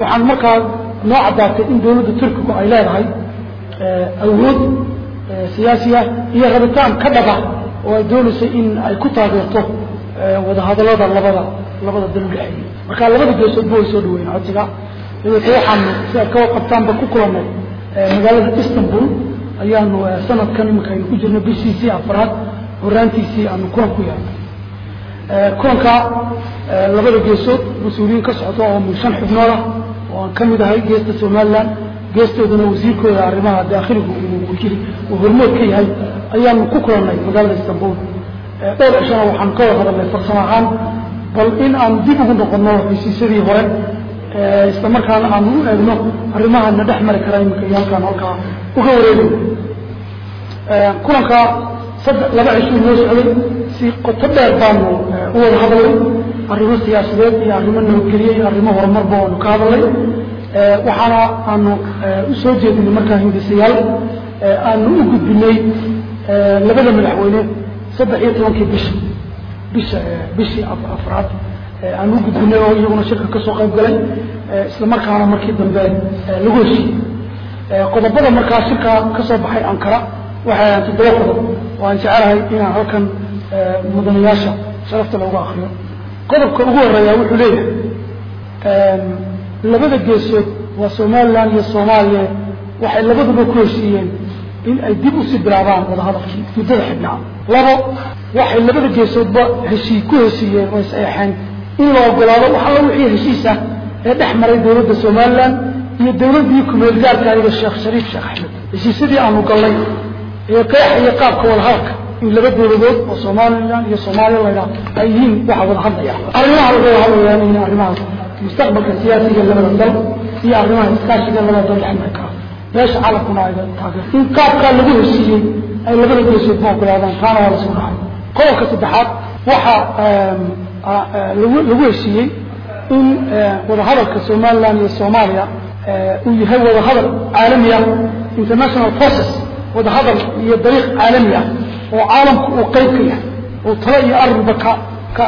waxaan markaa noo caddaatay in dawladda turkigu ay leedahay awood siyaasiya iyo rabitaan ka dhaba oo ay doonaysay in ay ku taageerto wadahadallada labada labada dal udhexeeyey marka labada geesoodba way soo dhaweyn codsiga. Dabeete waxaanu si aad ka warqabtaanba ku kulannay magaalada istanbul. Ayaanu sanadkan iminka aynu ku jirno bishiisii afraad horaantiisii aanu kulan ku yeelnay kulanka labada geesood mas'uuliyiin ka socda oo shan xubnood ah oo aan ka mid ahay geesta somalilan. Geestoodana wasiirkooda arrimaha daakhiligu uu hormood ka yahay ayaanu ku kulannay magaalada istanbul. Dhowr cishana waxaanu ka wada hadalnay farsamo ahaan bal in aanu dib ugu noqono heshiisyadii hore isla markaana aanu u eegno arrimaha na dhex mari kara iminka iyo halkaan halkaa uga wareegay kulanka saddex laba cishuu noo socday si qoto dheer baanu u wada hadalnay arrimo siyaasadeed iyo arrimo nabadgelye iyo arrimo horumarba aanu ka hadalnay waxaana aanu u soo jeedinay markaa hindisayaal aanu u gudbinay labada madaxweyne saddex iyo tobankii bisha bisha bishii afraad. Aanu u gudbinay oo iyaguna shirka ka soo qayb galay. Isla markaana markii dambe lagu heshiiyey. Qodobada markaa shirka ka soo baxay ankara waxay ahaan toddoba qodob. Oo aan jecelahay inaan halkan mudanayaasha sharafta loogu akriyo qodobka ugu horreeya wuxuu leeyahay labada geesood waa somalilan iyo soomaaliya waxay labaduba ku heshiiyeen in ay dib u sii bilaabaan wadahadalkii muddada xidhnaa labo waxay labada geesoodba heshii ku heshiiyeen oo is-eexeen in la ogolaado wax alla wixii heshiis ah ee dhex maray dawladda somalilan iyo dawladdii kumeel gaarkaayda sheekh shariif sheekh axmed. Heshiisyadii aanu gallay ee qeexa iyo qaabka wadahadalka in laba dawladood oo somalilan iyo soomaaliya laydhaa ay yihiin waxa wada hadlaya. Arrimaha laga wada hadlayaan in arrimahaas mustaqbalka siyaasiga labada dal iyo arrimaha iskaashiga labada dal kara meesha caalamkuna ay taageer in qaabkaa lagu heshiiyey ay labada geesood ma ogolaadaan taana waa la soo dhacay. Qodobka saddexaad waxa lagu heshiiyey in wadahadalka somalilan iyo soomaaliya uu yahay wadahadal caalami ah international process wadahadal iyo dariiq caalami ah oo caalamku uu qeyb ka yahay. Oo talo iyo arrinba ka ka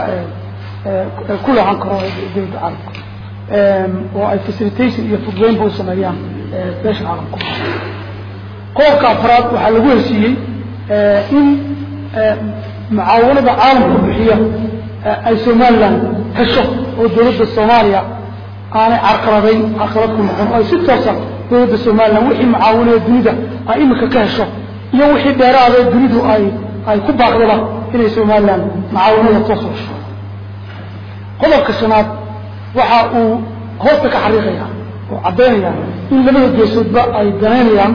ku lahan karo dawladda caalamka. Oo ay facilitation iyo fudweynba u sameeyaan beesha caalamku qodobka afraad waxaa lagu heshiiyey in mucaawanada caalamku bixiya ay somalilan hesho oo dawladda soomaaliya aanay carqaladayn carqalad ku noqon. Oo ay si toosa dawladda somalilan wixii mucaawanada dunida ay iminka ka hesho iyo wixii dheeraada dunidu ay ay ku baaqdaba inay somalilan u hesho qodobka shanaad waxa uu hoosta ka xariiqaya oo caddaynaya in labada geesoodba ay danaynayaan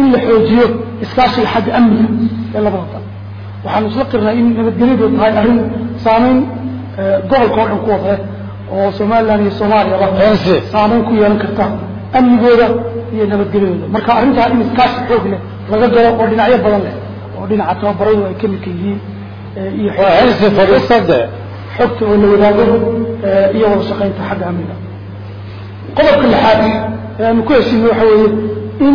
in la xoojiyo iskaashiga xagga amniga ee labada dal waxaanu isla qirnay in nabadgelyadu tahay arrin saamayn gobolka oo dhan ku wada oo somalilan iyo soomaaliyaba saamayn ku yeelan karta amnigooda iyo nabadgelyadooda. Marka arrintaa in iskaashi xoog leh laga galo oo dhinacyo badan leh oo dhinaca tababaradu ay ka midka yihiin iyo xogta oo la wadaago iyo wada shaqaynta xagga amniga. Qodobka lixaad ee aanu ku heshiinay waxa weeye in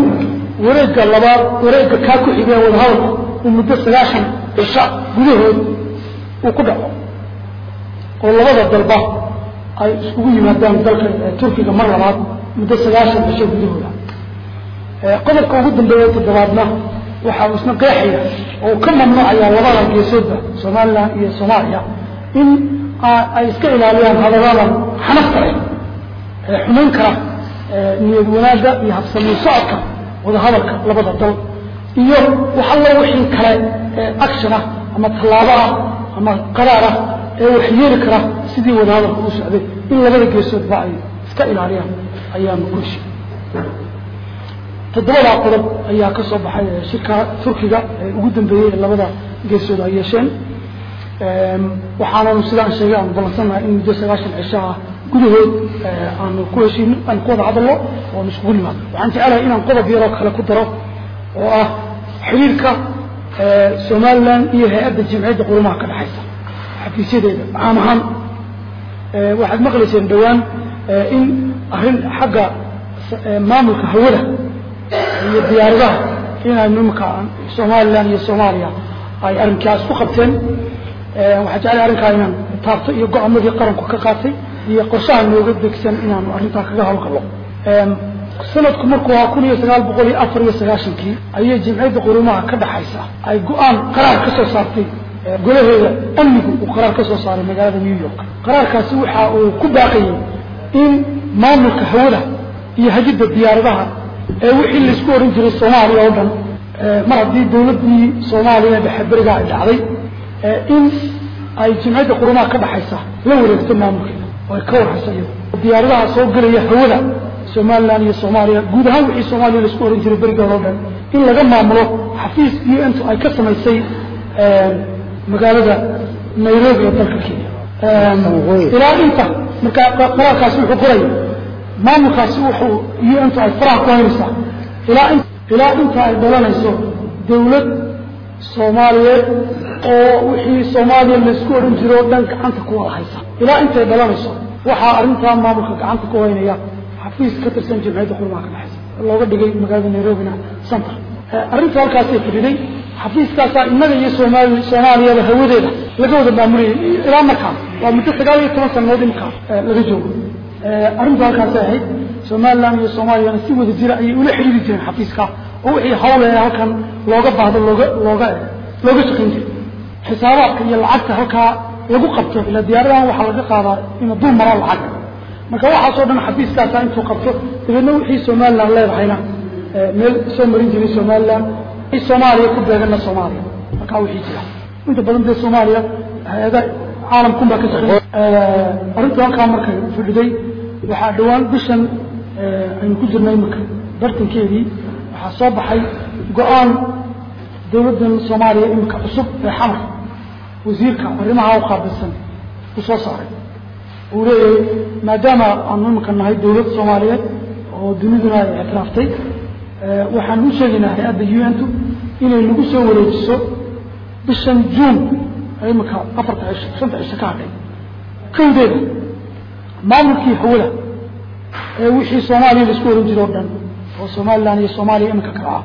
wareegga labaad wareegga kaa ku xigee wadahadalku uu muddo sagaashan cisha gudahood uu ku dhaco oo labada dalba ay iskugu yimaadaan dalka turkiga mar labaad muddo sagaashan cisho gudahooda qodobka ugu dambeeya toddobaadna waxa uu isna qeexaya oo ka mamnuucaya labada geesoodba somalilan iyo soomaaliya in ay iska ilaaliyaan hadaladan xanafta leh ee xumayn kara niyad wanaagga iyo habsamiin socodka wadahadalka labada dal iyo wax allo wixii kale ee action ah ama tallaabo ah ama qaraar ah ee wax yeeli kara sidii wadahadalka u socday in labada geesoodba ay iska ilaaliyaan ayaanu ku heshiy toddobadaa qodob ayaa ka baxay shirka turkiga ugu dambeeyey ee labada geesood ay yeesheen. Waxaananu sidaan sheegay aanu ballansannahay in muddo sagaashan cisho ah gudahood aanu ku heshiino aan ku wada hadalno oanu iskugu nimaado waxaan jecelahay inaan qodob yaroo kale ku daro oo ah xiriirka somalilan iyo hay'adda jamciyadda qurumaha ka dhexaysa xafiisyadeeda caam ahaan waxaad maqlayseen dhowaan in arrin xagga maamulka hawada iyo diyaaradaha inaynu imika somalilan iyo soomaaliya ay arrinkaas ku qabteen. Waxaa jeclay arrinkaa inaan taabto iyo go'aamadii qaranku ka qaatay iyo qorshaha nooga degsan inaanu arrintaa kaga hawlgallo. Sanadku markuu ahaa kun iyo sagaal boqol iyo afar iyo sagaashankii ayay jimciyadda qurumaha ka dhaxaysa. Ay go'aan qaraar ka soo saartay golaheeda amnigu uu qaraar ka soo saaray magaalada new york. Qaraarkaasi waxa uu ku baaqayay in maamulka hawada iyo hagidda diyaaradaha ee wixii la isku oran jiray soomaaliya oo dhan mar haddii dawladdii soomaaliya dhexe berigaa ay dhacday in ay jimciyadda qurumaha ka dhaxaysa la wareegto maamulkeeda oo ay ka warhayso iyado diyaaradaha soo gelaya hawada somalilan iyo soomaaliya guud ahaan wixii soomaaliya la isku oran jiray berigood oo dhan in laga maamulo xafiis u n ay ka samaysay magaalada nairobi ee dalka kenya. Ilaa inta markaa qaraarkaasi wuxuu qoraya maamulkaasi wuxuu u n ay faraha ku haynaysaa ilaa ilaa inta ay dhalanayso dawlad soomaaliyeed oo wixii soomaaliya la isku odhan jiro dhan gacanta ku wada haysa. Ilaa intay dhalanayso waxaa arrintaa maamulka gacanta ku haynaya xafiis ka tirsan jimciyadda qurmaha ka dhexaysa. Looga dhigay magaalada nairobina center arrintu halkaasay fadhiday xafiiskaasaa innaga iyo somaali soomaaliyada hawadeeda laga wada maamulayay ilaa markaa waa muddo sagaal iyo toban sanadood imkaa laga joogo arrintu halkaasay ahayd. Somalilan iyo soomaaliyana si wada jira ayay ula xidhiiri jireen xafiiska. Oo wixii hawle halkan looga baahdo looga looga looga shaqayn jiray. Xisaabaadka iyo lacagta halkaa lagu qabto ila diyaaradahan waxaa laga qaadaa ina dul maraan lacag. Marka waxaasoo dhan xafiiskaasaa intuu qabto dabeedna wixii somalilan leedahayna meel soo marin jiray somalilan soomaaliya ku beegana soomaaliya. Markaa wixii jira. Inta badan dee soomaaliya hay'ada caalamkun baa ka shaqeey arrintu halkaa markay fadhiday waxaa dhawaan bishan aynu ku jirnay imika bartankeedii. Waxaa soo baxay go'aan dawladdan soomaaliya imika cusub ee xamar. Wasiirka arrimaha u qaabilsan uu soo saaray. Uu leeyahay maadaama aanu imika nahay dawlad soomaaliyeed oo duniduna ay ictiraaftay waxaan u sheegaynaa hay'adda u n tu inay nagu soo wareejiso bishan juun imika afarta cisho shanta cisho ka hadhay kowdeeda maamulkii hawada ee wixii soomaaliya la isku oran jiro o dhan oo somalilan iyo soomaaliya iminka kale ah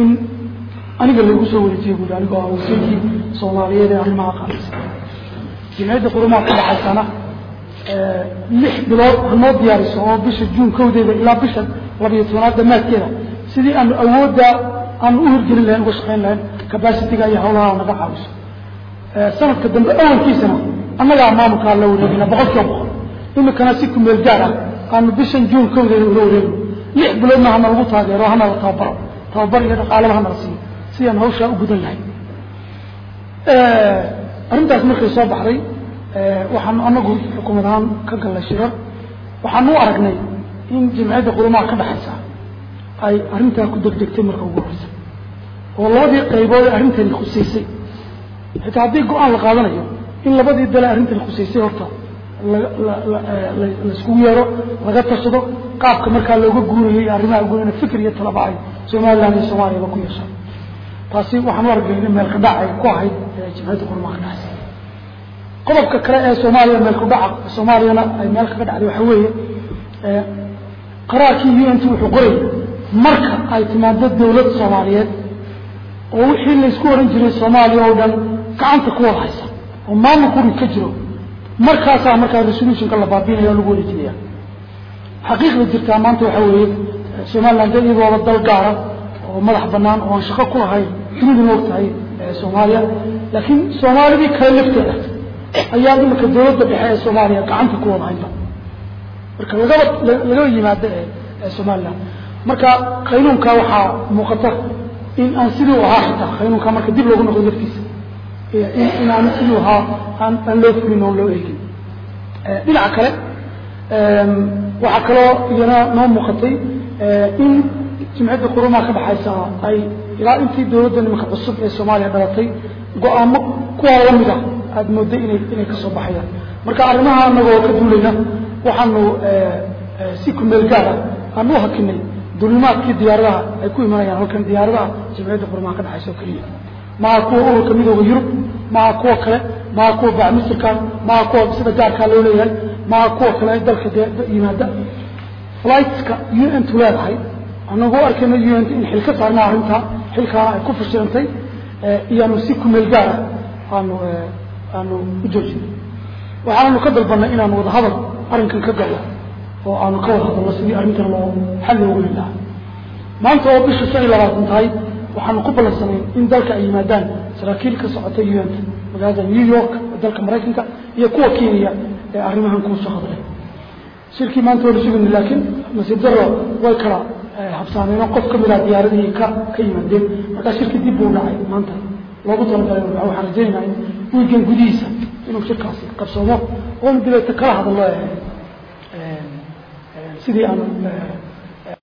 in aniga lagu soo wareejiyo buuri anigoo ah wasiirkii soomaaliyeed ee arrimaha qaabilsan jimciyadda qurumaha ka dhaxaysana lix bilood hanoo diyaariso oo bisha juun kowdeeda ilaa bisha labiyo tobanaad damaadkeeda sidii aanu awoodda aanu u hirgelin lahayn uga shaqayn lahayn cabacitiga iyo hawlaha naga caawiso. Sanadka dambe awalkiisana annagaa maamulkaa la wareegina boqol kiiba boqol imikana si kumeel gaar ah. Aanu bishan juun kowdeeda ula wareegno lix biloodna hana lagu taageero hana la tababaro tababar iyo dhaqaalaba hana la siiyo. Si aan hawshaa u gudan lahayn arrintaas markay soo baxday waxaanu anagu xukuumad ahaan ka gallay shirar waxaanu u aragnay in jimciyadda qurumaha ka dhaxaysa ay arrintaa ku degdegtay marka ugu horeysa oo labadii qaybood ee arrintani khusaysay xitaa haddii go'aan la qaadanayo in labadii dale arrintani khusaysay horta laiskugu yeero laga tashado qaabka markaa looga guurayay arrimaha guurayna fikir iyo talaba ay somalilan iyo soomaaliyaba ku yeeshaan taasi waxaan u argay in meel kadhac ay ku ahayd jimciyadda ka dhaxaysa qodobka kale ee soomaaliya meel kudhaca soomaaliyana ay meel kaga dhacday waxa weeye qaraarkii u n t wuxuu qorayay marka ay timaado dawlad soomaaliyeed oo wixii laysku oran jiray soomaaliya oo dhan gacanta ku wada haysa oo maamulku uri ka jiro. Markaasaa markaa resolutionka la baabiinaya o lagu wareejinaya xaqiiqda jirtaa maanta waxa weeye somalilan dee iyadooda dal gaara oo madax banaan oo aan shaqo ku lahayn duniduna og tahay soomaaliya. Laakiin soomaalidii kale lafteeda ayaa imika dawladda dhexe ee soomaaliya gacanta ku wada marka lagaba lagaba yimaado ee somalilan marka qaynuunka waxaa muuqata in aan sidii u ahaa xitaa qaynuunka marka dib loogu noqdo laftiisa in aan sidii ahaa aan aan loo fulin oon loo eegin. Dhinaca kale waxaa kaloo iyana noo muuqatay in jimciyadda qurumaha ka dhaxaysa ay ilaa intii dawladda nimanka cusub ee soomaaliya dhalatay go'aamo kuwaa la mid ah aada mooday inay inay ka baxayaan. Marka arrimaha anagoo ka duulayna waxaanu si kumeel gaara aan u hakinay dulimaadkii diyaaradaha ay ku imanayaan halkan diyaaradaha jimciyadda qurumaha ka dhaxaysa oo keliya maha kuwa ururka midooda yurub maha kuwa kale maha kuwa bacmisirka maha kuwa sida gaarkaa loo leeyahay maha kuwa kale dalka yimaada. Flightska u n tu leedahay anagu arkayna u n in xil ka saarna arrintaa xilkaana ay ku fashilantay iyaanu si kumeel gaara aanu aanu u joojinay waxaananu ka dalbanay inaanu wadahadal arrinkan ka galo oo aanu ka wada hadalno sidii arrintan loo xal loogu heli lahaa maanta oo bisha shan iyo labaatan tahay ay yimaadaan saraakiil ka socotay un-ta magaalada new york dalka maraykanka iyo kuwa kenya ee arrimahan kuusoo hadlay shirkii maanta waa la sugayna laakiin nasiib daro way kala habsaameen qof ka mid ah diyaaradihii ka ka yimaadeen markaa shirkii dib buu dhacay maanta loogu talagalay waxaan rajaynaynaa in wiigan gudihiisa inuu shirkaasi qabsoomo oonu dibeeta kala hadallo sidii aan